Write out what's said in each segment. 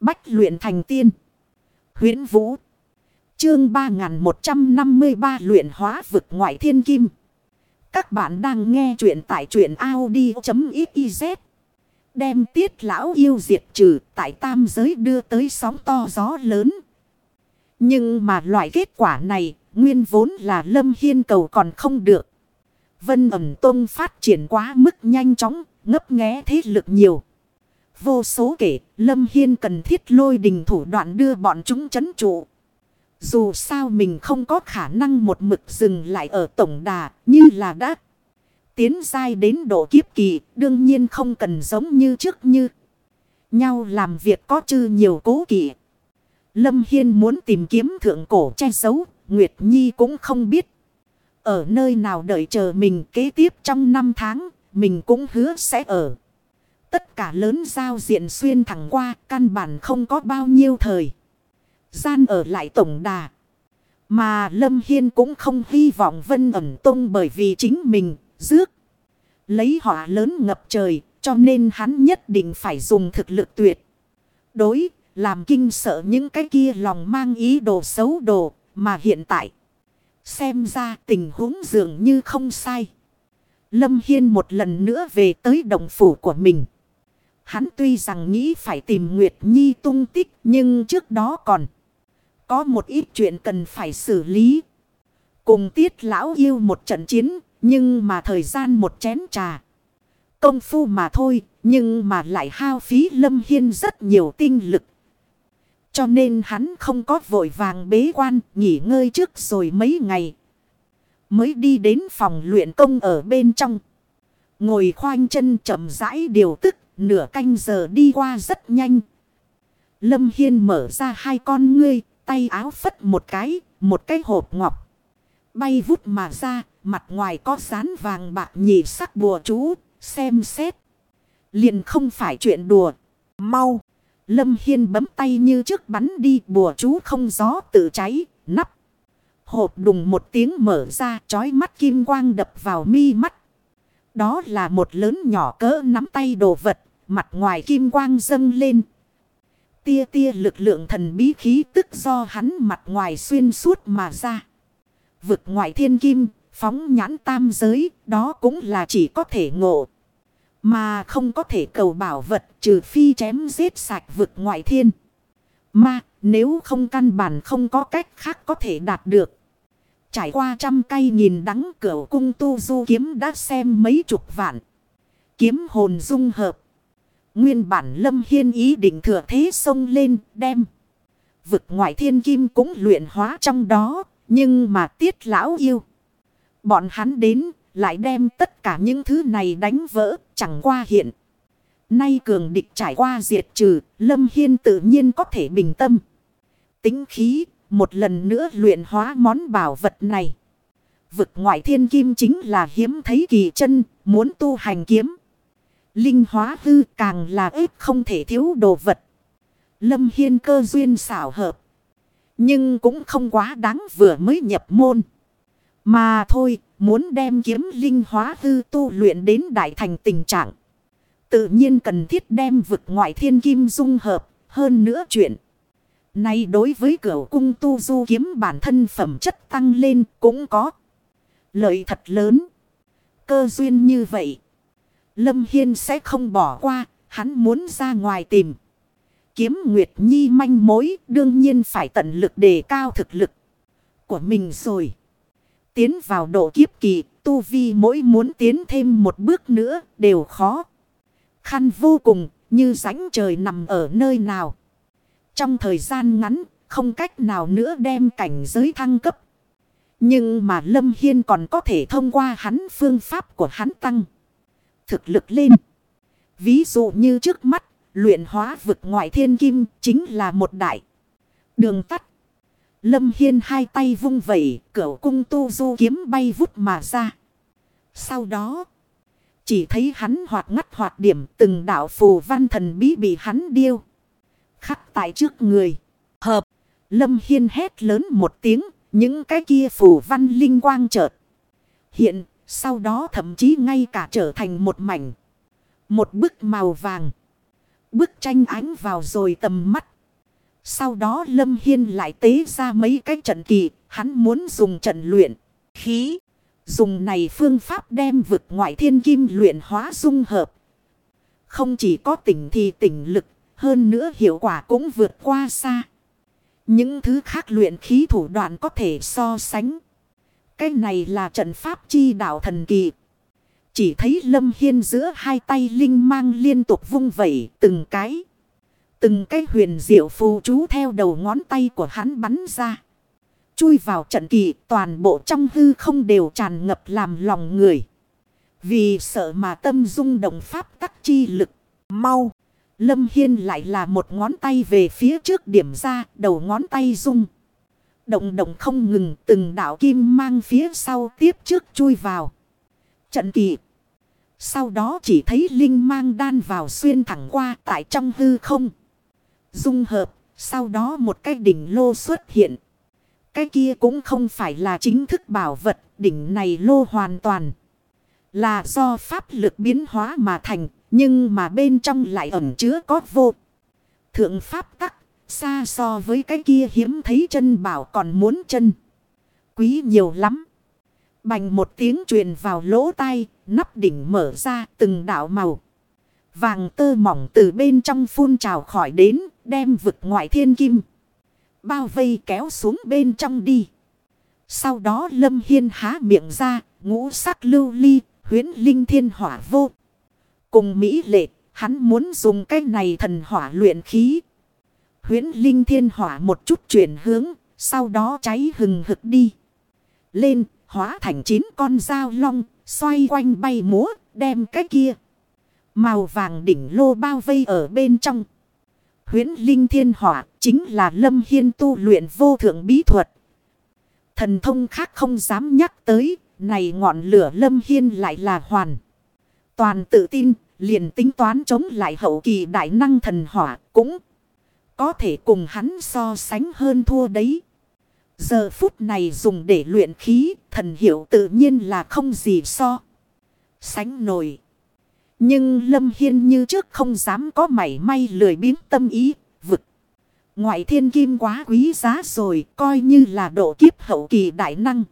Bách luyện thành tiên. huyễn Vũ. Chương 3153 luyện hóa vực ngoại thiên kim. Các bạn đang nghe truyện tại truyện Audi.xyz. Đem tiết lão yêu diệt trừ tại tam giới đưa tới sóng to gió lớn. Nhưng mà loại kết quả này nguyên vốn là lâm hiên cầu còn không được. Vân ẩm tông phát triển quá mức nhanh chóng, ngấp nghé thế lực nhiều. Vô số kể, Lâm Hiên cần thiết lôi đình thủ đoạn đưa bọn chúng chấn trụ. Dù sao mình không có khả năng một mực dừng lại ở tổng đà như là đã tiến dai đến độ kiếp kỳ, đương nhiên không cần giống như trước như nhau làm việc có chư nhiều cố kỵ. Lâm Hiên muốn tìm kiếm thượng cổ che giấu, Nguyệt Nhi cũng không biết. Ở nơi nào đợi chờ mình kế tiếp trong năm tháng, mình cũng hứa sẽ ở. Tất cả lớn giao diện xuyên thẳng qua, căn bản không có bao nhiêu thời. Gian ở lại tổng đà. Mà Lâm Hiên cũng không hy vọng Vân ẩn tung bởi vì chính mình, rước. Lấy họa lớn ngập trời, cho nên hắn nhất định phải dùng thực lực tuyệt. Đối, làm kinh sợ những cái kia lòng mang ý đồ xấu đồ, mà hiện tại. Xem ra tình huống dường như không sai. Lâm Hiên một lần nữa về tới đồng phủ của mình. Hắn tuy rằng nghĩ phải tìm Nguyệt Nhi tung tích, nhưng trước đó còn có một ít chuyện cần phải xử lý. Cùng tiết lão yêu một trận chiến, nhưng mà thời gian một chén trà. Công phu mà thôi, nhưng mà lại hao phí Lâm Hiên rất nhiều tinh lực. Cho nên hắn không có vội vàng bế quan, nghỉ ngơi trước rồi mấy ngày. Mới đi đến phòng luyện công ở bên trong. Ngồi khoanh chân chậm rãi điều tức nửa canh giờ đi qua rất nhanh. Lâm Hiên mở ra hai con ngươi, tay áo phất một cái, một cái hộp ngọc. Bay vút mà ra, mặt ngoài có sán vàng bạc nhị sắc bùa chú, xem xét. Liền không phải chuyện đùa. Mau! Lâm Hiên bấm tay như trước bắn đi bùa chú không gió tự cháy, nắp. Hộp đùng một tiếng mở ra, trói mắt kim quang đập vào mi mắt. Đó là một lớn nhỏ cỡ nắm tay đồ vật, mặt ngoài kim quang dâng lên. Tia tia lực lượng thần bí khí tức do hắn mặt ngoài xuyên suốt mà ra. Vực ngoại thiên kim, phóng nhãn tam giới, đó cũng là chỉ có thể ngộ. Mà không có thể cầu bảo vật trừ phi chém giết sạch vực ngoại thiên. Mà nếu không căn bản không có cách khác có thể đạt được. Trải qua trăm cây nhìn đắng cửa cung tu du kiếm đã xem mấy chục vạn. Kiếm hồn dung hợp. Nguyên bản lâm hiên ý định thừa thế sông lên đem. Vực ngoại thiên kim cũng luyện hóa trong đó. Nhưng mà tiết lão yêu. Bọn hắn đến lại đem tất cả những thứ này đánh vỡ chẳng qua hiện. Nay cường địch trải qua diệt trừ. Lâm hiên tự nhiên có thể bình tâm. Tính khí một lần nữa luyện hóa món bảo vật này. Vực ngoại thiên kim chính là hiếm thấy kỳ chân, muốn tu hành kiếm. Linh hóa hư càng là ít không thể thiếu đồ vật. Lâm Hiên cơ duyên xảo hợp. Nhưng cũng không quá đáng vừa mới nhập môn. Mà thôi, muốn đem kiếm linh hóa hư tu luyện đến đại thành tình trạng. Tự nhiên cần thiết đem vực ngoại thiên kim dung hợp, hơn nữa chuyện. này đối với cửa cung tu du kiếm bản thân phẩm chất tăng lên cũng có lợi thật lớn. Cơ duyên như vậy. Lâm Hiên sẽ không bỏ qua. Hắn muốn ra ngoài tìm. Kiếm Nguyệt Nhi manh mối đương nhiên phải tận lực đề cao thực lực của mình rồi. Tiến vào độ kiếp kỳ, tu vi mỗi muốn tiến thêm một bước nữa đều khó. Khăn vô cùng, như rãnh trời nằm ở nơi nào. Trong thời gian ngắn, không cách nào nữa đem cảnh giới thăng cấp. Nhưng mà Lâm Hiên còn có thể thông qua hắn phương pháp của hắn tăng. Thực lực lên. Ví dụ như trước mắt, luyện hóa vực ngoại thiên kim chính là một đại. Đường tắt. Lâm Hiên hai tay vung vẩy, cửu cung tu du kiếm bay vút mà ra. Sau đó, chỉ thấy hắn hoạt ngắt hoạt điểm từng đạo phù văn thần bí bị hắn điêu khắc tại trước người. Hợp, Lâm Hiên hét lớn một tiếng, những cái kia phù văn linh quang chợt. Hiện, sau đó thậm chí ngay cả trở thành một mảnh. Một bức màu vàng. Bức tranh ánh vào rồi tầm mắt. Sau đó Lâm Hiên lại tế ra mấy cái trận kỳ. Hắn muốn dùng trận luyện. Khí. Dùng này phương pháp đem vực ngoại thiên kim luyện hóa dung hợp. Không chỉ có tỉnh thì tỉnh lực. Hơn nữa hiệu quả cũng vượt qua xa. Những thứ khác luyện khí thủ đoạn có thể so sánh. Cái này là trận pháp chi đạo thần kỳ. Chỉ thấy Lâm Hiên giữa hai tay linh mang liên tục vung vẩy từng cái. Từng cái huyền diệu phù chú theo đầu ngón tay của hắn bắn ra. Chui vào trận kỳ, toàn bộ trong hư không đều tràn ngập làm lòng người. Vì sợ mà tâm dung động pháp tắc chi lực. Mau. Lâm Hiên lại là một ngón tay về phía trước điểm ra, đầu ngón tay dung Động động không ngừng, từng đạo kim mang phía sau tiếp trước chui vào. Trận kỳ. Sau đó chỉ thấy linh mang đan vào xuyên thẳng qua tại trong hư không. Dung hợp. Sau đó một cái đỉnh lô xuất hiện. Cái kia cũng không phải là chính thức bảo vật. Đỉnh này lô hoàn toàn. Là do pháp lực biến hóa mà thành. Nhưng mà bên trong lại ẩn chứa có vô. Thượng pháp tắc. Xa so với cái kia hiếm thấy chân bảo còn muốn chân. Quý nhiều lắm. Bành một tiếng truyền vào lỗ tai, nắp đỉnh mở ra từng đảo màu. Vàng tơ mỏng từ bên trong phun trào khỏi đến, đem vực ngoại thiên kim. Bao vây kéo xuống bên trong đi. Sau đó Lâm Hiên há miệng ra, ngũ sắc lưu ly, huyến linh thiên hỏa vô. Cùng Mỹ lệ, hắn muốn dùng cái này thần hỏa luyện khí. Huyến linh thiên hỏa một chút chuyển hướng, sau đó cháy hừng hực đi. Lên, hóa thành chín con dao long, xoay quanh bay múa, đem cái kia. Màu vàng đỉnh lô bao vây ở bên trong. Huyến linh thiên hỏa chính là lâm hiên tu luyện vô thượng bí thuật. Thần thông khác không dám nhắc tới, này ngọn lửa lâm hiên lại là hoàn. Toàn tự tin, liền tính toán chống lại hậu kỳ đại năng thần hỏa cũng có thể cùng hắn so sánh hơn thua đấy. Giờ phút này dùng để luyện khí, thần hiệu tự nhiên là không gì so. Sánh nổi. Nhưng Lâm Hiên như trước không dám có mảy may lười biến tâm ý, vực. Ngoại thiên kim quá quý giá rồi, coi như là độ kiếp hậu kỳ đại năng.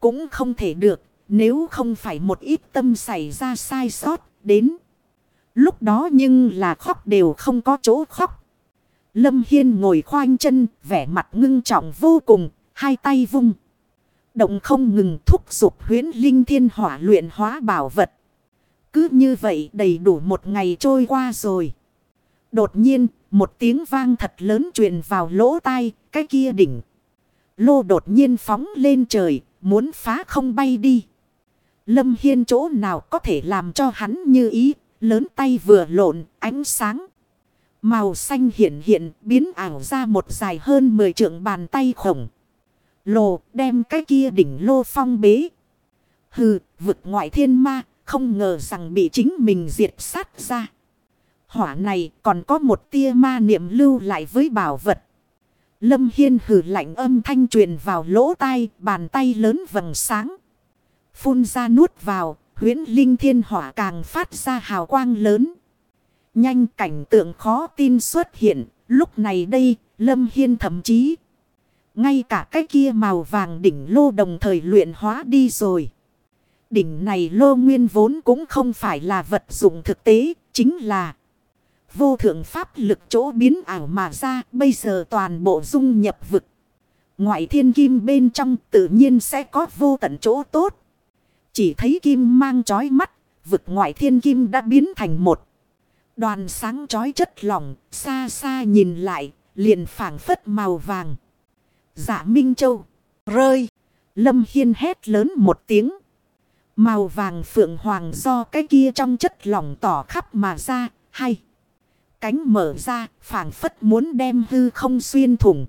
Cũng không thể được, nếu không phải một ít tâm xảy ra sai sót, đến. Lúc đó nhưng là khóc đều không có chỗ khóc. Lâm Hiên ngồi khoanh chân, vẻ mặt ngưng trọng vô cùng, hai tay vung. Động không ngừng thúc giục huyến linh thiên hỏa luyện hóa bảo vật. Cứ như vậy đầy đủ một ngày trôi qua rồi. Đột nhiên, một tiếng vang thật lớn truyền vào lỗ tai, cái kia đỉnh. Lô đột nhiên phóng lên trời, muốn phá không bay đi. Lâm Hiên chỗ nào có thể làm cho hắn như ý, lớn tay vừa lộn, ánh sáng. Màu xanh hiện hiện biến ảo ra một dài hơn 10 trượng bàn tay khổng. Lồ đem cái kia đỉnh lô phong bế. Hừ, vực ngoại thiên ma, không ngờ rằng bị chính mình diệt sát ra. Hỏa này còn có một tia ma niệm lưu lại với bảo vật. Lâm Hiên hử lạnh âm thanh truyền vào lỗ tai, bàn tay lớn vầng sáng. Phun ra nuốt vào, huyến linh thiên hỏa càng phát ra hào quang lớn. Nhanh cảnh tượng khó tin xuất hiện. Lúc này đây, Lâm Hiên thậm chí. Ngay cả cái kia màu vàng đỉnh lô đồng thời luyện hóa đi rồi. Đỉnh này lô nguyên vốn cũng không phải là vật dụng thực tế, chính là vô thượng pháp lực chỗ biến ảo mà ra, bây giờ toàn bộ dung nhập vực. Ngoại thiên kim bên trong tự nhiên sẽ có vô tận chỗ tốt. Chỉ thấy kim mang chói mắt, vực ngoại thiên kim đã biến thành một. Đoàn sáng chói chất lỏng, xa xa nhìn lại, liền phảng phất màu vàng. Dạ Minh Châu, rơi. Lâm Hiên hét lớn một tiếng. Màu vàng phượng hoàng do cái kia trong chất lỏng tỏ khắp mà ra, hay. Cánh mở ra, phảng phất muốn đem hư không xuyên thủng.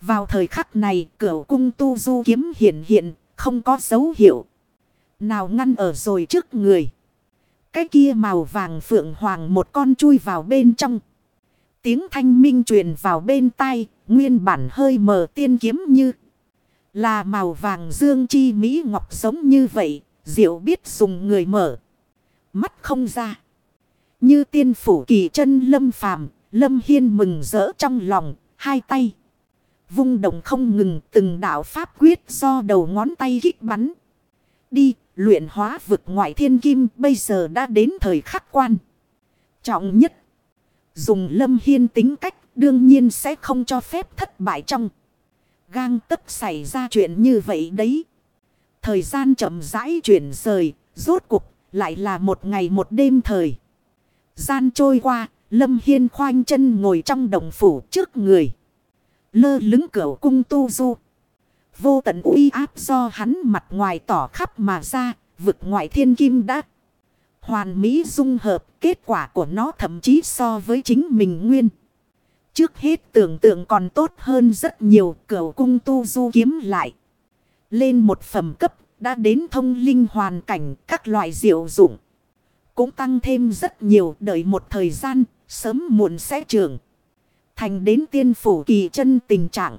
Vào thời khắc này, cửa cung tu du kiếm hiện hiện, không có dấu hiệu. Nào ngăn ở rồi trước người. Cái kia màu vàng phượng hoàng một con chui vào bên trong. Tiếng thanh minh truyền vào bên tai, nguyên bản hơi mờ tiên kiếm như. Là màu vàng dương chi mỹ ngọc giống như vậy, diệu biết dùng người mở. Mắt không ra. Như tiên phủ kỳ chân lâm phàm, lâm hiên mừng rỡ trong lòng, hai tay. Vung động không ngừng từng đạo pháp quyết do đầu ngón tay kích bắn. Đi, luyện hóa vực ngoại thiên kim bây giờ đã đến thời khắc quan. Trọng nhất. Dùng lâm hiên tính cách đương nhiên sẽ không cho phép thất bại trong. Gang tất xảy ra chuyện như vậy đấy. Thời gian chậm rãi chuyển rời, rốt cuộc lại là một ngày một đêm thời. Gian trôi qua, Lâm Hiên khoanh chân ngồi trong đồng phủ trước người. Lơ lứng cửa cung tu du. Vô tận uy áp do hắn mặt ngoài tỏ khắp mà ra, vực ngoại thiên kim đã. Hoàn mỹ dung hợp, kết quả của nó thậm chí so với chính mình nguyên. Trước hết tưởng tượng còn tốt hơn rất nhiều cửa cung tu du kiếm lại. Lên một phẩm cấp, đã đến thông linh hoàn cảnh các loại diệu dụng. Cũng tăng thêm rất nhiều đợi một thời gian, sớm muộn sẽ trưởng. Thành đến tiên phủ kỳ chân tình trạng.